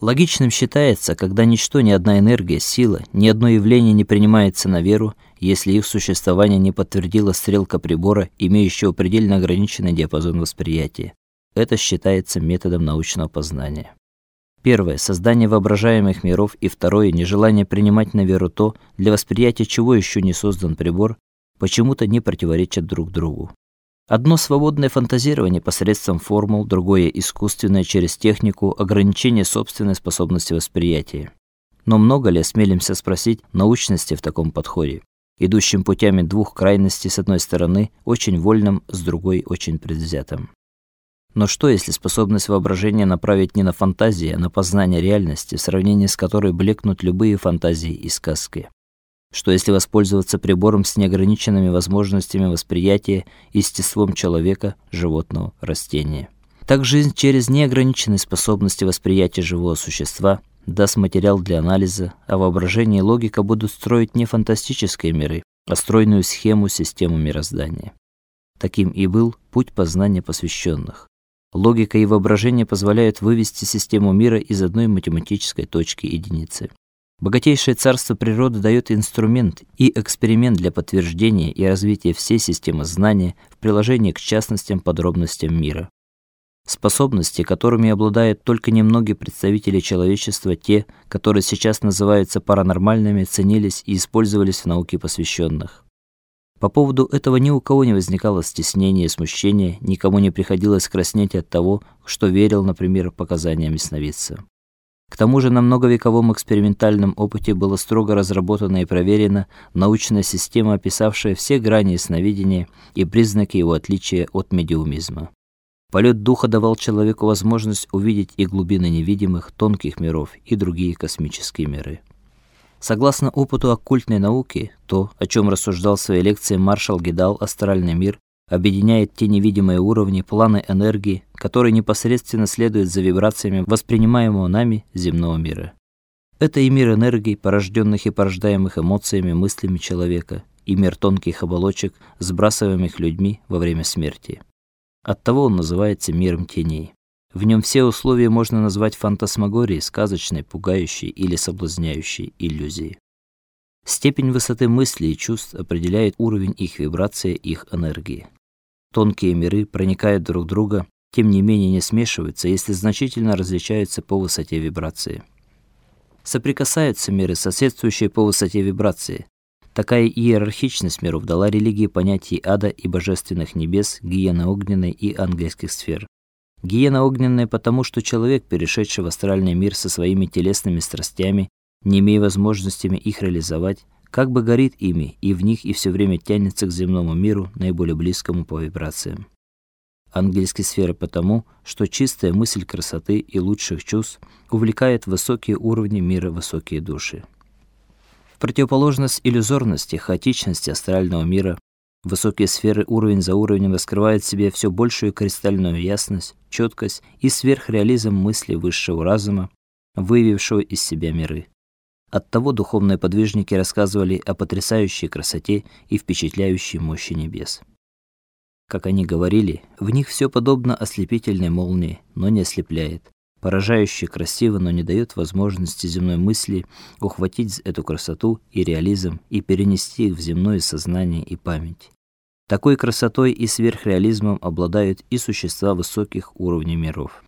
Логичным считается, когда ничто, ни одна энергия, сила, ни одно явление не принимается на веру, если их существование не подтвердила стрелка прибора, имеющего предельно ограниченный диапазон восприятия. Это считается методом научного познания. Первое создание воображаемых миров и второе нежелание принимать на веру то, для восприятия чего еще не создан прибор, почему-то не противоречат друг другу. Одно свободное фантазирование посредством формул, другое искусственное через технику ограничения собственной способности восприятия. Но много ли осмелимся спросить научности в таком подходе, идущем путями двух крайностей с одной стороны, очень вольным, с другой очень предвзятым. Но что, если способность воображения направить не на фантазии, а на познание реальности, в сравнении с которой блекнут любые фантазии и сказки? Что если воспользоваться прибором с неограниченными возможностями восприятия естеством человека, животного, растения? Так жизнь через неограниченные способности восприятия живого существа даст материал для анализа, а воображение и логика будут строить не фантастические миры, а стройную схему систему мироздания. Таким и был путь познания посвященных. Логика и воображение позволяют вывести систему мира из одной математической точки единицы. Богатейшее царство природы дает инструмент и эксперимент для подтверждения и развития всей системы знания в приложении к частностям, подробностям мира. Способности, которыми обладают только немногие представители человечества, те, которые сейчас называются паранормальными, ценились и использовались в науке посвященных. По поводу этого ни у кого не возникало стеснения и смущения, никому не приходилось краснеть от того, что верил, например, показаниям ясновидца. К тому же на многовековом экспериментальном опыте было строго разработана и проверена научная система, описавшая все грани ясновидения и признаки его отличия от медиумизма. Полет духа давал человеку возможность увидеть и глубины невидимых, тонких миров, и другие космические миры. Согласно опыту оккультной науки, то, о чем рассуждал в своей лекции маршал Гидал «Астральный мир», объединяет те невидимые уровни, планы энергии, которые непосредственно следуют за вибрациями воспринимаемого нами земного мира. Это и мир энергий, порожденных и порождаемых эмоциями, мыслями человека, и мир тонких оболочек, сбрасываемых людьми во время смерти. Оттого он называется миром теней. В нем все условия можно назвать фантасмагорией, сказочной, пугающей или соблазняющей иллюзией. Степень высоты мыслей и чувств определяет уровень их вибрации, их энергии. Тонкие миры проникают друг в друга, тем не менее не смешиваются, если значительно различаются по высоте вибрации. Соприкасаются миры, соседствующие по высоте вибрации. Такая иерархичность миров дала религии понятий ада и божественных небес, гиены огненной и ангельских сфер. Гиена огненная потому, что человек, перешедший в астральный мир со своими телесными страстями, не имея возможностями их реализовать, как бы горит ими и в них и все время тянется к земному миру, наиболее близкому по вибрациям. Ангельские сферы потому, что чистая мысль красоты и лучших чувств увлекает высокие уровни мира высокие души. В противоположность иллюзорности, хаотичности астрального мира, Высокие сферы уровень за уровнем раскрывают в себе все большую кристальную ясность, четкость и сверхреализм мысли высшего разума, выявившего из себя миры. Оттого духовные подвижники рассказывали о потрясающей красоте и впечатляющей мощи небес. Как они говорили, в них все подобно ослепительной молнии, но не ослепляет. Поражающе красиво, но не дает возможности земной мысли ухватить эту красоту и реализм и перенести их в земное сознание и память. Такой красотой и сверхреализмом обладают и существа высоких уровней миров.